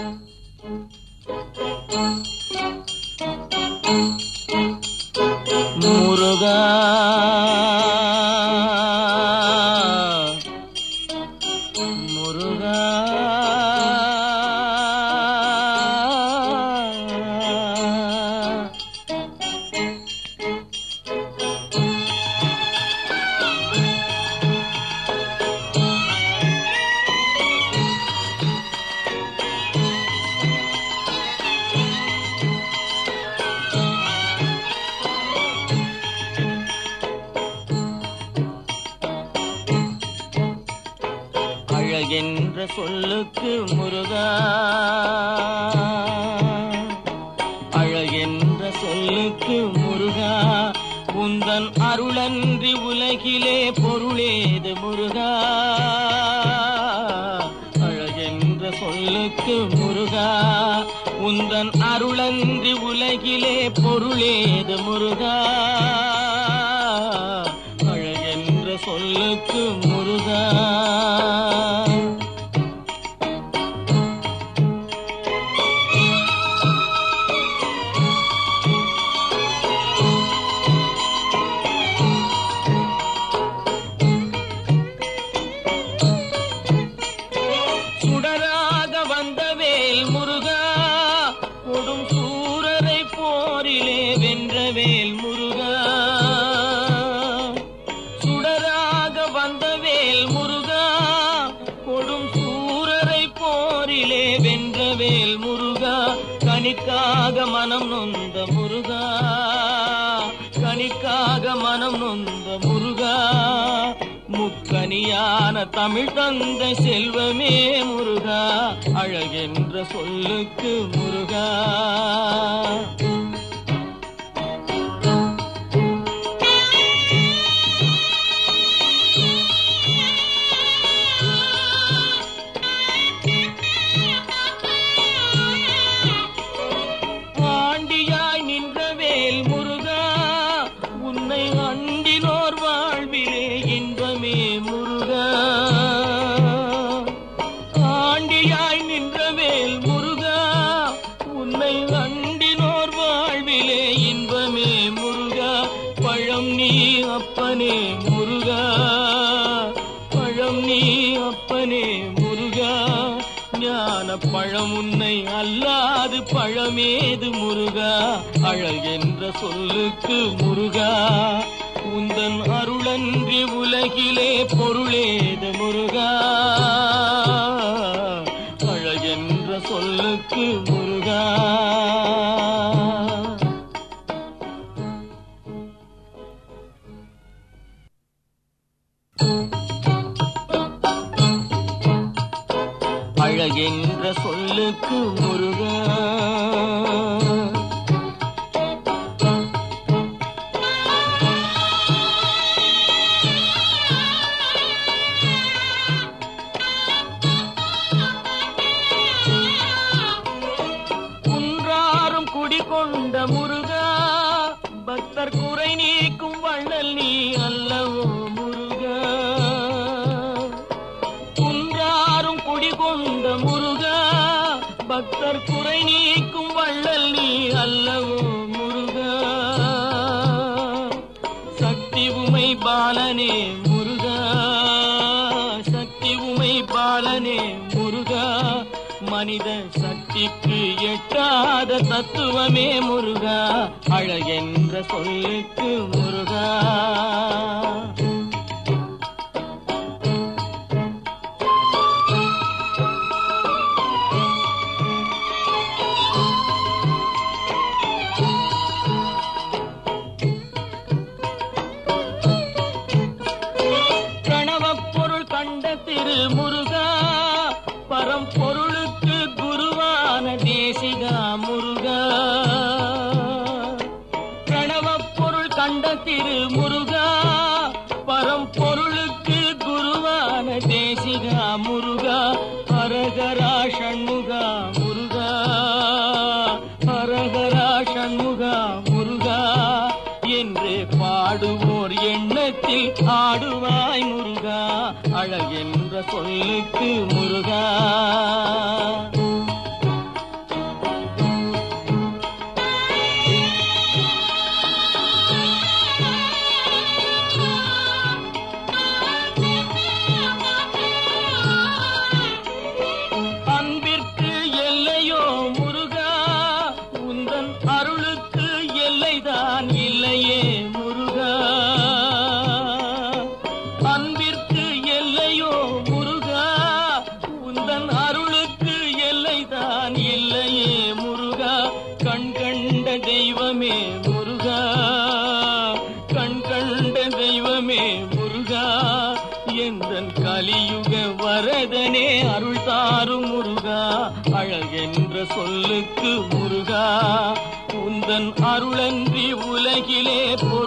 Yeah. சொல்லுக்கு முருகா. அழகென்ற சொல்லுக்கு முருகா. உந்தன் அருளன்றி உலகிலே பொருளேது முருகா. அழகென்ற சொல்லுக்கு முருகா. உந்தன் அருளன்றி உலகிலே பொருளேது முருகா. அழகென்ற சொல்லுக்கு முருகா கனிக்காக மனம் நொந்த முருகா கணிக்காக மனம் நொந்த முருகா முக்கனியான தமிழ் தந்த செல்வமே முருகா அழகென்ற சொல்லுக்கு முருகா. பழம் உன்னை அல்லாது பழமேது முருகா? அழகென்ற சொல்லுக்கு முருகா? உந்தன் அருளன்றி உலகிலே எனக்கு முருகா. குன்றாரும் குடிகொண்ட முருகா பக்தர் குறை நீக்கும் பாலனே முருகா சக்தி உமை பாலனே முருகா மனித சக்திக்கு எட்டாத தத்துவமே முருகா அழகென்ற சொல்லுக்கு முருகா. முருகா பரம்பொருளுக்கு குருவான தேசிகா முருகா ஹரஹரா ஷண்முகா முருகா ஹரஹரா ஷண்முகா முருகா. என்று பாடுவோர் எண்ணத்தில் ஆடுவாய் முருகா அழகென்ற சொல்லுக்கு முருகா. முருகா உந்தன் அருளன்றி உலகிலே போ